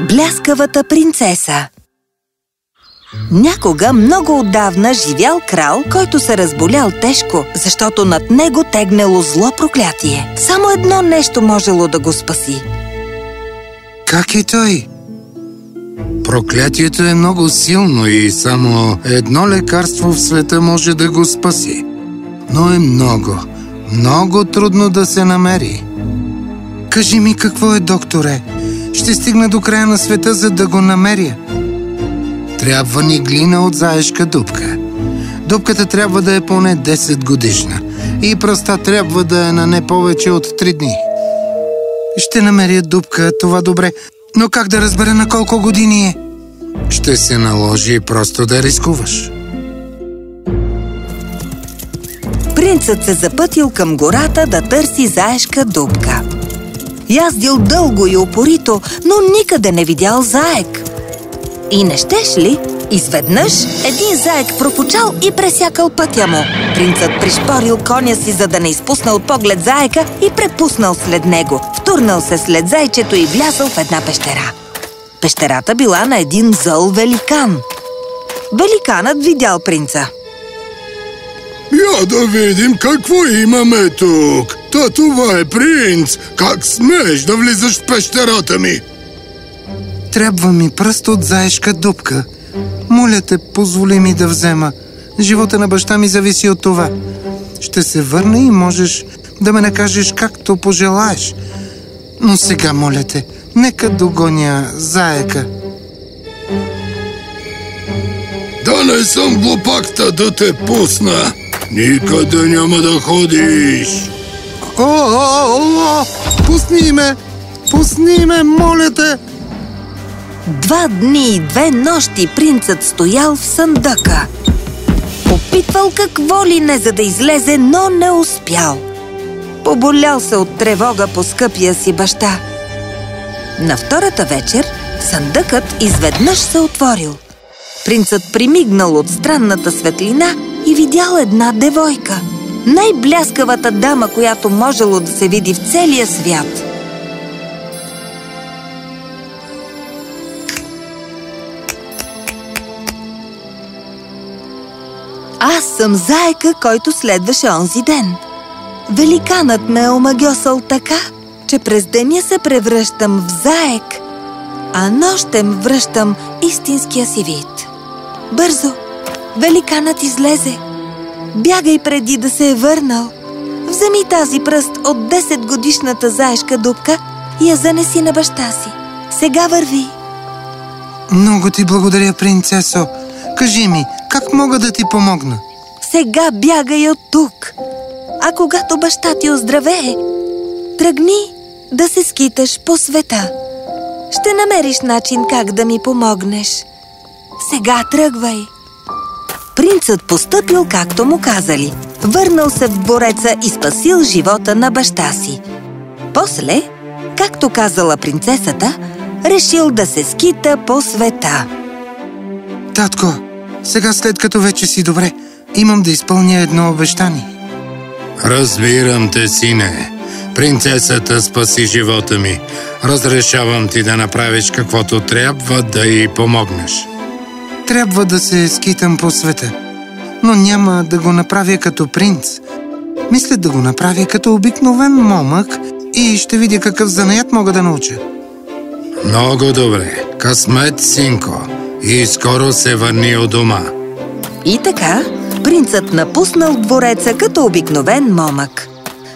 Бляскавата принцеса Някога много отдавна живял крал, който се разболял тежко, защото над него тегнело зло проклятие. Само едно нещо можело да го спаси. Как е той? Проклятието е много силно и само едно лекарство в света може да го спаси. Но е много, много трудно да се намери. Кажи ми какво е, докторе? Ще стигна до края на света, за да го намеря. Трябва ни глина от заешка дупка. Дупката трябва да е поне 10 годишна и пръста трябва да е на не повече от 3 дни. Ще намеря дупка, това добре, но как да разбера на колко години е? Ще се наложи просто да рискуваш. Принцът се запътил към гората да търси заешка дупка. Яздил дълго и упорито, но никъде не видял заек. И не щеш ли? Изведнъж един заек пропучал и пресякал пътя му. Принцът пришпорил коня си, за да не изпусна от поглед заека и препуснал след него. Втурнал се след зайчето и влязъл в една пещера. Пещерата била на един зъл великан. Великанът видял принца. Я да видим какво имаме тук. Та това е принц. Как смееш да влизаш в пещерата ми? Трябва ми пръст от заешка дупка. Моля те, позволи ми да взема. Живота на баща ми зависи от това. Ще се върна и можеш да ме накажеш както пожелаеш. Но сега, моля те, нека догоня заека. Да не съм глупакта да те пусна. Никъде няма да ходиш. О, о, о, пусни ме! Пусни ме, моля те! Два дни и две нощи принцът стоял в съндъка. Опитвал какво ли не, за да излезе, но не успял. Поболял се от тревога по скъпия си баща. На втората вечер съндъкът изведнъж се отворил. Принцът примигнал от странната светлина и видял една девойка. Най-бляскавата дама, която можело да се види в целия свят. Аз съм заека, който следваше онзи ден. Великанът ме е омагьосал така, че през деня се превръщам в заек, а нощем връщам истинския си вид. Бързо! Великанът излезе. Бягай преди да се е върнал. Вземи тази пръст от 10 годишната заешка дупка и я занеси на баща си. Сега върви. Много ти благодаря, принцесо. Кажи ми, как мога да ти помогна? Сега бягай от тук. А когато баща ти оздравее, тръгни да се скиташ по света. Ще намериш начин как да ми помогнеш. Сега тръгвай. Принцът постъпил както му казали. Върнал се в двореца и спасил живота на баща си. После, както казала принцесата, решил да се скита по света. Татко, сега след като вече си добре, имам да изпълня едно обещание. Разбирам те, сине. Принцесата спаси живота ми. Разрешавам ти да направиш каквото трябва да й помогнеш. Трябва да се скитам по света, но няма да го направя като принц. Мисля да го направя като обикновен момък и ще видя какъв занаят мога да науча. Много добре. Късмет, синко. И скоро се върни от дома. И така, принцът напуснал двореца като обикновен момък.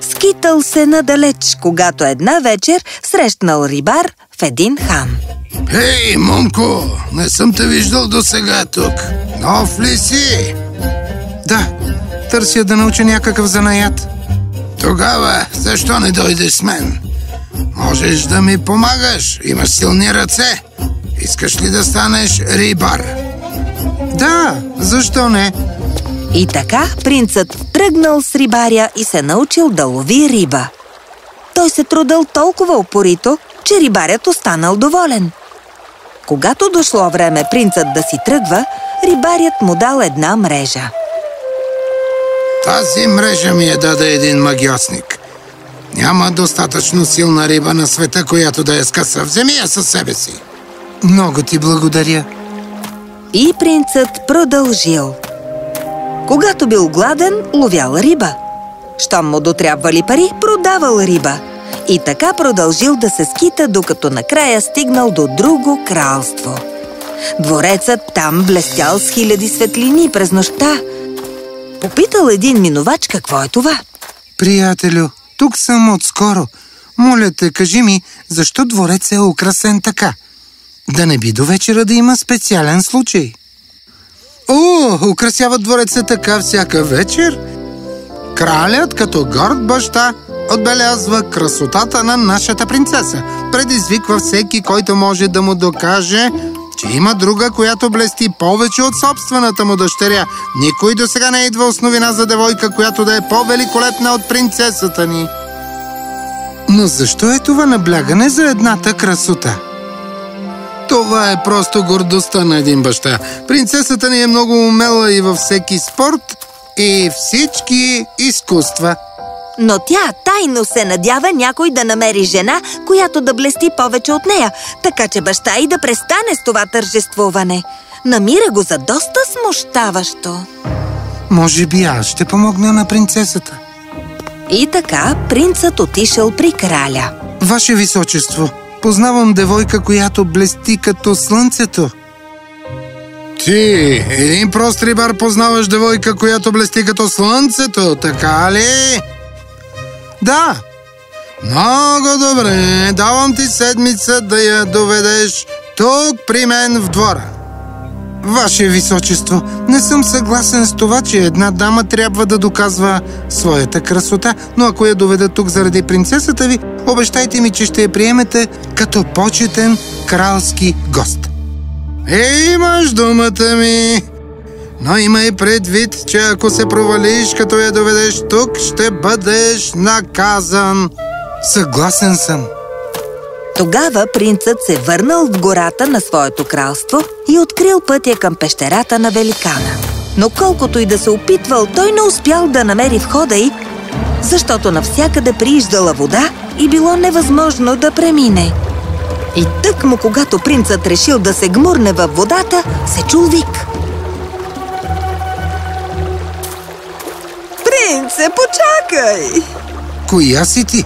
Скитал се надалеч, когато една вечер срещнал рибар в един хан. Хей, момко! Не съм те виждал до сега тук. Нов ли си? Да, търся да науча някакъв занаят. Тогава, защо не дойдеш с мен? Можеш да ми помагаш. Имаш силни ръце. Искаш ли да станеш рибар? Да, защо не? И така принцът тръгнал с рибаря и се научил да лови риба. Той се трудал толкова упорито, че рибарят останал доволен. Когато дошло време принцът да си тръгва, рибарят му дал една мрежа. Тази мрежа ми е даде един магиосник. Няма достатъчно силна риба на света, която да я скъса. Вземи я със себе си. Много ти благодаря. И принцът продължил. Когато бил гладен, ловял риба. Щом му дотрябвали пари, продавал риба. И така продължил да се скита, докато накрая стигнал до друго кралство. Дворецът там блестял с хиляди светлини през нощта. Попитал един минувач какво е това. Приятелю, тук съм отскоро. Моля те, кажи ми, защо дворец е украсен така? Да не би до вечера да има специален случай. О, украсяват двореца така всяка вечер. Кралят, като горд баща, отбелязва красотата на нашата принцеса. Предизвиква всеки, който може да му докаже, че има друга, която блести повече от собствената му дъщеря. Никой до сега не идва основина за девойка, която да е по-великолепна от принцесата ни. Но защо е това наблягане за едната красота? Това е просто гордостта на един баща. Принцесата ни е много умела и във всеки спорт и всички изкуства. Но тя тайно се надява някой да намери жена, която да блести повече от нея, така че баща и да престане с това тържествуване. Намира го за доста смущаващо. Може би аз ще помогна на принцесата. И така принцът отишъл при краля. Ваше височество, познавам девойка, която блести като слънцето. Ти, един прост рибар, познаваш девойка, която блести като слънцето, така ли? Да. Много добре. Давам ти седмица да я доведеш тук при мен в двора. Ваше Височество, не съм съгласен с това, че една дама трябва да доказва своята красота, но ако я доведа тук заради принцесата ви, обещайте ми, че ще я приемете като почетен кралски гост. Е, имаш думата ми! Но имай предвид, че ако се провалиш, като я доведеш тук, ще бъдеш наказан. Съгласен съм. Тогава принцът се върнал в гората на своето кралство и открил пътя към пещерата на великана. Но колкото и да се опитвал, той не успял да намери входа й, защото навсякъде прииждала вода и било невъзможно да премине. И тък му, когато принцът решил да се гмурне във водата, се чул вик. Принце, почакай! Коя си ти?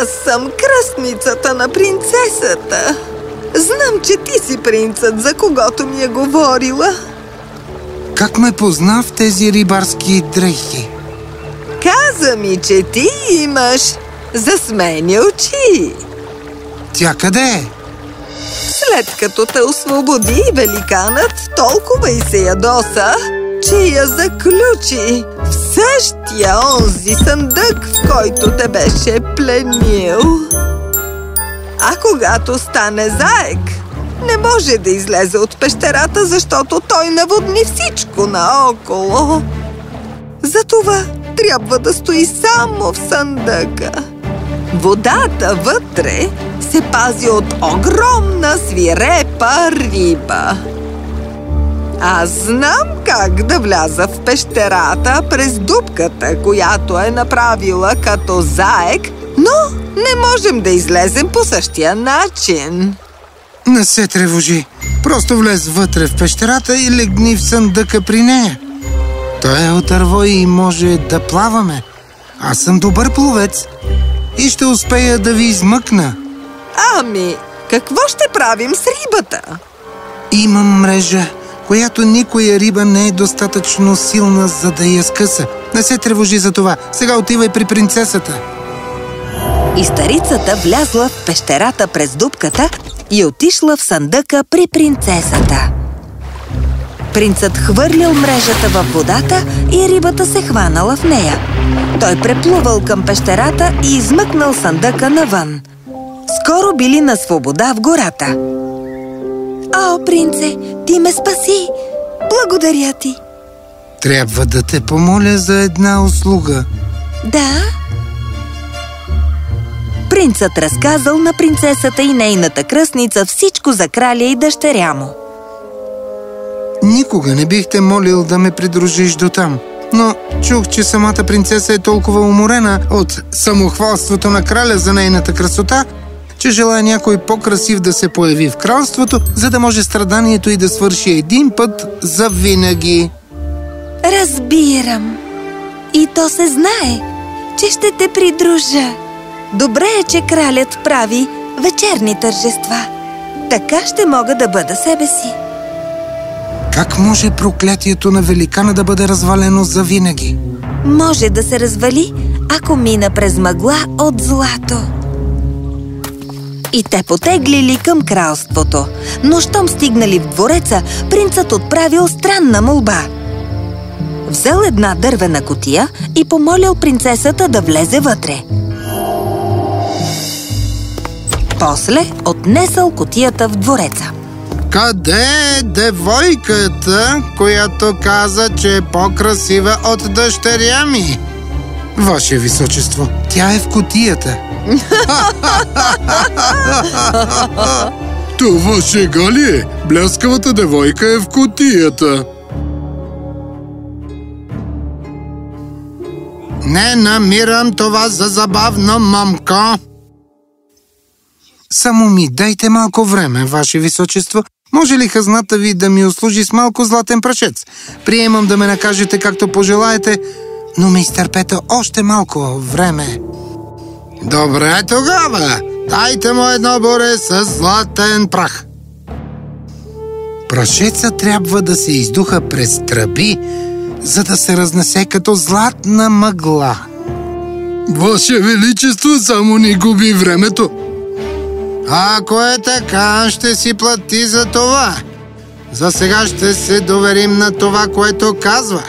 Аз съм кръстницата на принцесата. Знам, че ти си принцът, за когото ми е говорила. Как ме позна в тези рибарски дрехи? Каза ми, че ти имаш засмени очи. Тя къде е? След като те освободи, великанът толкова и се ядоса, че я заключи в същия онзи съндък, в който те беше пленил. А когато стане заек, не може да излезе от пещерата, защото той наводни всичко наоколо. Затова трябва да стои само в съндъка. Водата вътре се пази от огромна свирепа риба. Аз знам как да вляза в пещерата през дупката, която е направила като заек, но не можем да излезем по същия начин. Не се тревожи. Просто влез вътре в пещерата и легни в съндъка при нея. Той е отърво и може да плаваме. Аз съм добър пловец и ще успея да ви измъкна. Ами, какво ще правим с рибата? Имам мрежа, която никоя риба не е достатъчно силна, за да я скъса. Не се тревожи за това. Сега отивай при принцесата. И старицата влязла в пещерата през дупката и отишла в съндъка при принцесата. Принцът хвърлил мрежата във водата и рибата се хванала в нея. Той преплувал към пещерата и измъкнал съндъка навън. Скоро били на свобода в гората. О, принце, ти ме спаси! Благодаря ти! Трябва да те помоля за една услуга. Да? Принцът разказал на принцесата и нейната кръстница всичко за краля и дъщеря му. Никога не бих те молил да ме придружиш до там. Но чух, че самата принцеса е толкова уморена от самохвалството на краля за нейната красота, че желая някой по-красив да се появи в кралството, за да може страданието и да свърши един път за винаги. Разбирам. И то се знае, че ще те придружа. Добре е, че кралят прави вечерни тържества. Така ще мога да бъда себе си. Как може проклятието на великана да бъде развалено за винаги? Може да се развали, ако мина през мъгла от злато. И те потеглили към кралството. Но щом стигнали в двореца, принцът отправил странна молба. Взел една дървена котия и помолил принцесата да влезе вътре. После отнесъл котията в двореца. Къде е девойката, която каза, че е по-красива от дъщеря ми? Ваше Височество, тя е в котията. Това шега ли е? Бляскавата девойка е в котията. Не намирам това за забавно, мамка. Само ми дайте малко време, Ваше Височество. Може ли хазната ви да ми услужи с малко златен прашец? Приемам да ме накажете както пожелаете, но ме изтърпете още малко време. Добре тогава, дайте му едно боре с златен прах. Прашеца трябва да се издуха през тръби, за да се разнесе като златна мъгла. Ваше Величество, само ни губи времето. Ако е така, ще си плати за това. За сега ще се доверим на това, което казва.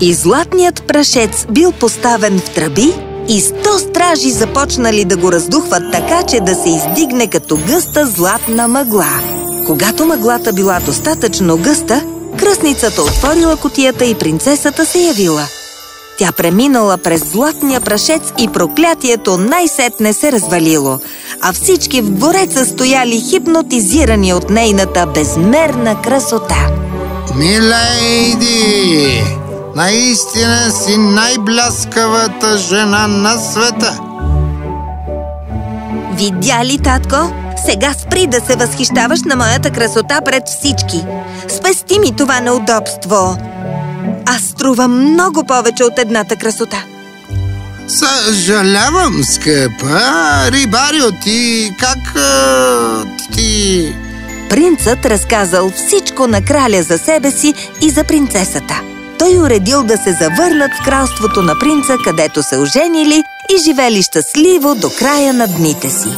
И златният прашец бил поставен в тръби и сто стражи започнали да го раздухват така, че да се издигне като гъста златна мъгла. Когато мъглата била достатъчно гъста, кръсницата отворила котията и принцесата се явила. Тя преминала през златния прашец и проклятието най-сетне се развалило, а всички в двореца стояли хипнотизирани от нейната безмерна красота. Милейди, наистина си най-бляскавата жена на света. Видя ли, татко? Сега спри да се възхищаваш на моята красота пред всички. Спести ми това неудобство. Аз струвам много повече от едната красота. Съжалявам, скъпа. Рибарио, ти как а, ти... Принцът разказал всичко на краля за себе си и за принцесата. Той уредил да се завърлят в кралството на принца, където се оженили и живели щастливо до края на дните си.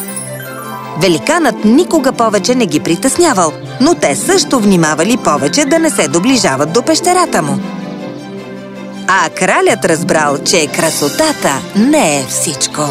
Великанът никога повече не ги притеснявал, но те също внимавали повече да не се доближават до пещерата му. А кралят разбрал, че красотата не е всичко.